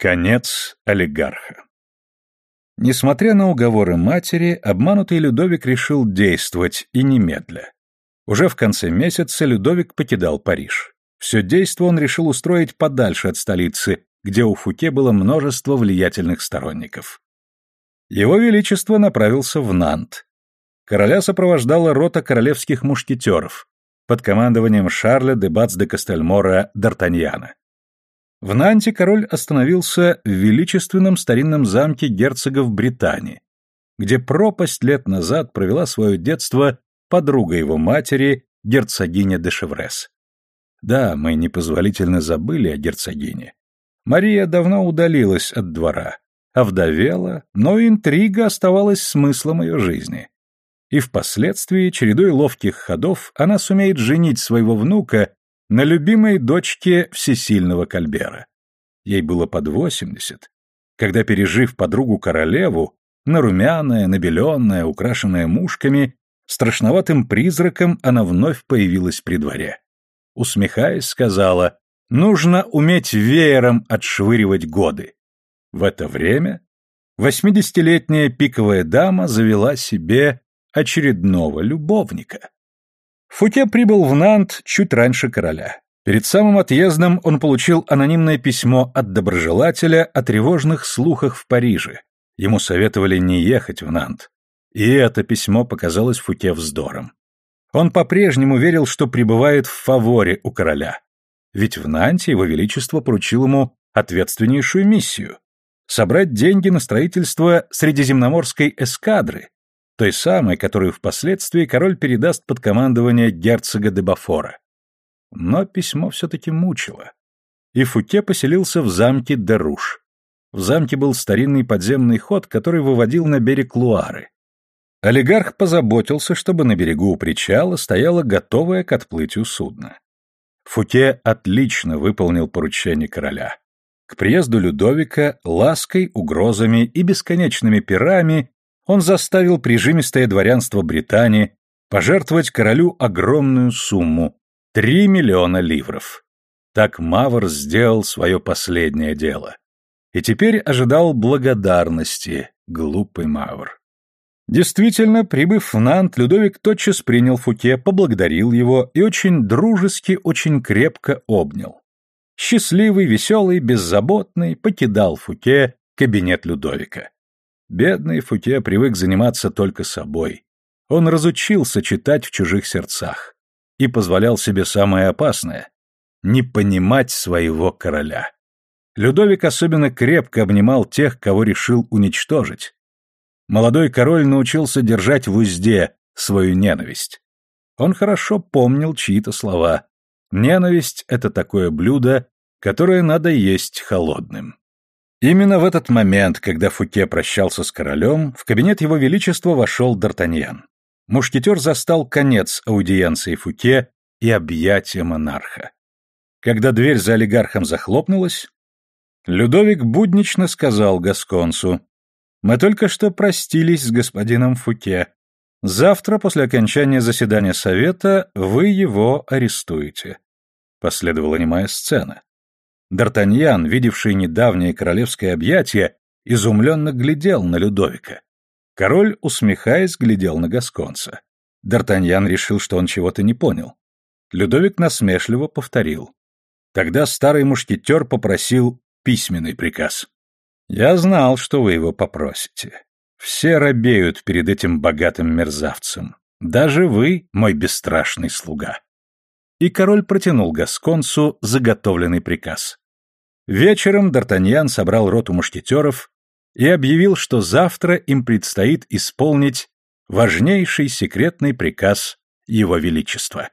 Конец олигарха. Несмотря на уговоры матери, обманутый Людовик решил действовать и немедля. Уже в конце месяца Людовик покидал Париж. Все действо он решил устроить подальше от столицы, где у Фуке было множество влиятельных сторонников. Его Величество направился в Нант. Короля сопровождала рота королевских мушкетеров под командованием Шарля де Бац де Кастельмора Д'Артаньяна. В Нанте король остановился в величественном старинном замке герцогов Британии, где пропасть лет назад провела свое детство подруга его матери, герцогиня де Шеврес. Да, мы непозволительно забыли о герцогине. Мария давно удалилась от двора, овдовела, но интрига оставалась смыслом ее жизни. И впоследствии, чередой ловких ходов, она сумеет женить своего внука на любимой дочке всесильного Кальбера. Ей было под восемьдесят, когда, пережив подругу королеву, нарумяная, набеленная, украшенная мушками, страшноватым призраком она вновь появилась при дворе. Усмехаясь, сказала, нужно уметь веером отшвыривать годы. В это время восьмидесятилетняя пиковая дама завела себе очередного любовника. Фуке прибыл в Нант чуть раньше короля. Перед самым отъездом он получил анонимное письмо от доброжелателя о тревожных слухах в Париже. Ему советовали не ехать в Нант. И это письмо показалось Фуке вздором. Он по-прежнему верил, что пребывает в фаворе у короля. Ведь в Нанте его величество поручил ему ответственнейшую миссию — собрать деньги на строительство Средиземноморской эскадры, той самой, которую впоследствии король передаст под командование герцога де Бафора. Но письмо все-таки мучило. И Фуке поселился в замке Деруш. В замке был старинный подземный ход, который выводил на берег Луары. Олигарх позаботился, чтобы на берегу у причала стояло готовое к отплытию судно. Фуке отлично выполнил поручение короля. К приезду Людовика лаской, угрозами и бесконечными пирами он заставил прижимистое дворянство Британии пожертвовать королю огромную сумму — три миллиона ливров. Так Мавр сделал свое последнее дело. И теперь ожидал благодарности, глупый Мавр. Действительно, прибыв в Нант, Людовик тотчас принял Фуке, поблагодарил его и очень дружески, очень крепко обнял. Счастливый, веселый, беззаботный покидал Фуке кабинет Людовика. Бедный Фуке привык заниматься только собой. Он разучился читать в чужих сердцах и позволял себе самое опасное — не понимать своего короля. Людовик особенно крепко обнимал тех, кого решил уничтожить. Молодой король научился держать в узде свою ненависть. Он хорошо помнил чьи-то слова. Ненависть — это такое блюдо, которое надо есть холодным. Именно в этот момент, когда Фуке прощался с королем, в кабинет его величества вошел Д'Артаньян. Мушкетер застал конец аудиенции Фуке и объятия монарха. Когда дверь за олигархом захлопнулась, Людовик буднично сказал Гасконцу, «Мы только что простились с господином Фуке. Завтра, после окончания заседания совета, вы его арестуете». Последовала немая сцена. Д'Артаньян, видевший недавнее королевское объятие, изумленно глядел на Людовика. Король, усмехаясь, глядел на Гасконца. Д'Артаньян решил, что он чего-то не понял. Людовик насмешливо повторил. Тогда старый мушкетер попросил письменный приказ. «Я знал, что вы его попросите. Все робеют перед этим богатым мерзавцем. Даже вы, мой бесстрашный слуга» и король протянул Гасконцу заготовленный приказ. Вечером Д'Артаньян собрал роту мушкетеров и объявил, что завтра им предстоит исполнить важнейший секретный приказ Его Величества.